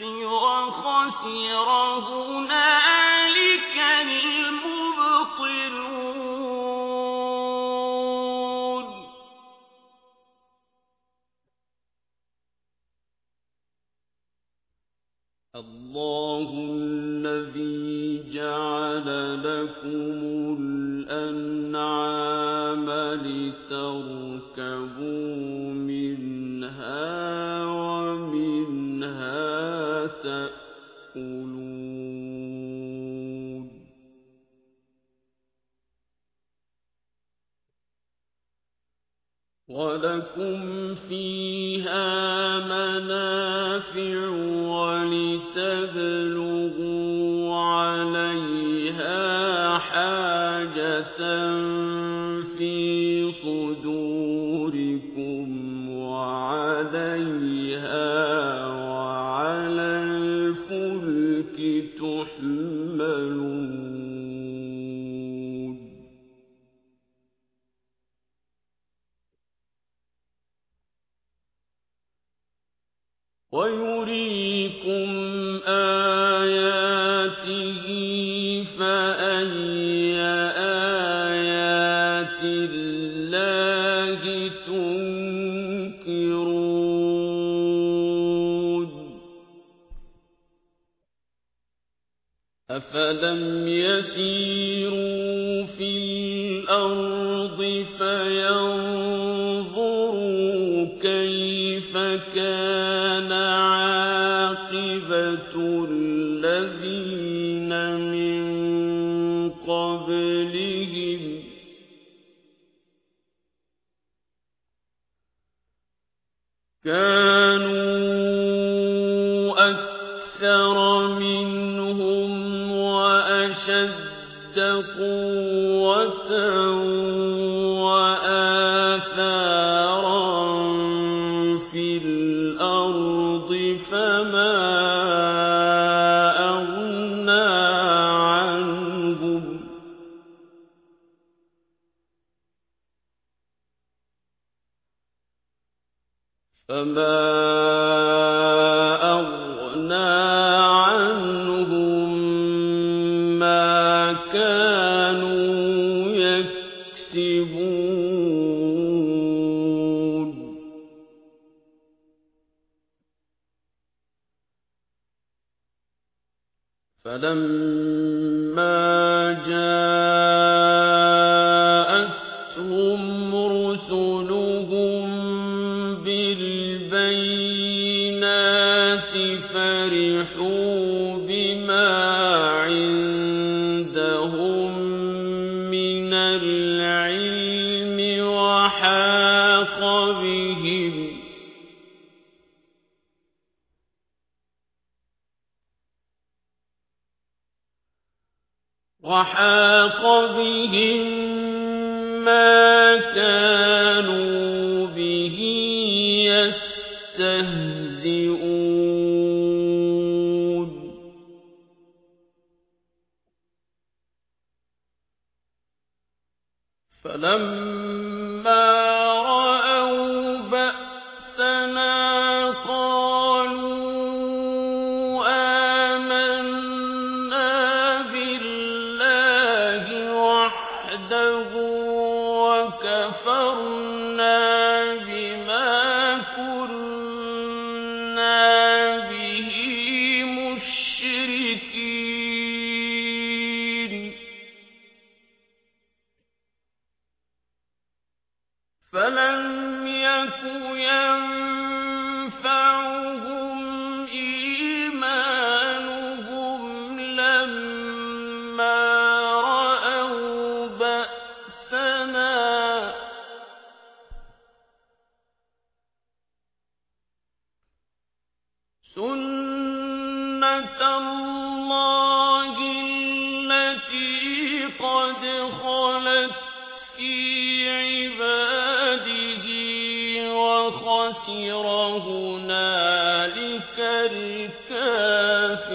بِالْحَقِّ وَخَسِرَ الْمُبْطِلُونَ. اللَّهُ الَّذِي جَعَلَ لَكُمُ الْأَنْعَامَ لِتَرْكَبُوا وَلَكُمْ فِيهَا مَنَافِعُ وَيُرِيكُمْ آيَاتِهِ فَأَيَّ آيَاتِ اللَّهِ تُنكِرُونَ أَفَلَمْ يَسِيرُوا فِي الْأَرْضِ فَيَنظُرُوا كَيْفَ كَانَ وَأَشَدَّ قُوَّةً وَآثَارًا فِي الْأَرْضِ فَمَا أَغْنَىٰ عَنْهُم. يَكْسِبُونَ. فَلَمَّا جَاءَتْهُمْ رُسُلُهُم بِالْبَيِّنَاتِ فَرِحُوا وَحَاقَ بِهِم مَّا كَانُوا بِهِ يَسْتَهْزِئُونَ. فَلَمَّا فلم يك ينفعهم إيمانهم لما رأوا بأسنا سنة الله التي قد خلت خسر هنالك الكافرون